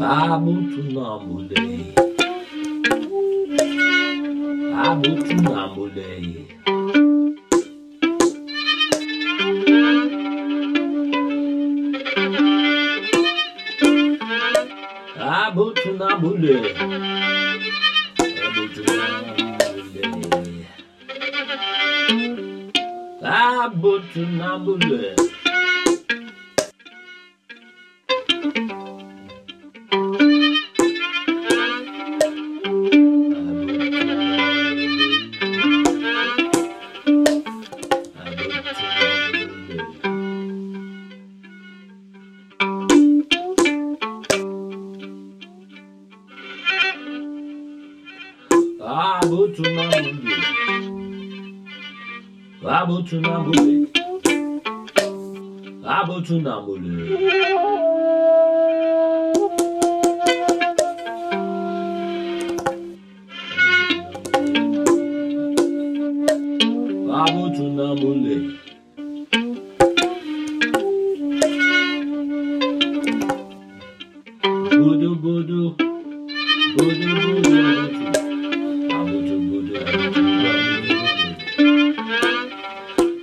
Abutunambule. Abutunambule. Abutunambule. Abutunambule. Abutunambule. Labutunambule. Labutunambule. Labutunambule. Labutunambule. Budu budu.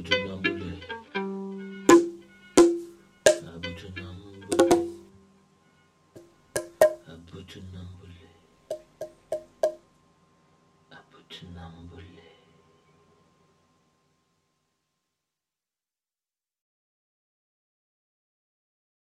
Bütünden böyle. Ha bütünden böyle. Ha bütünden böyle.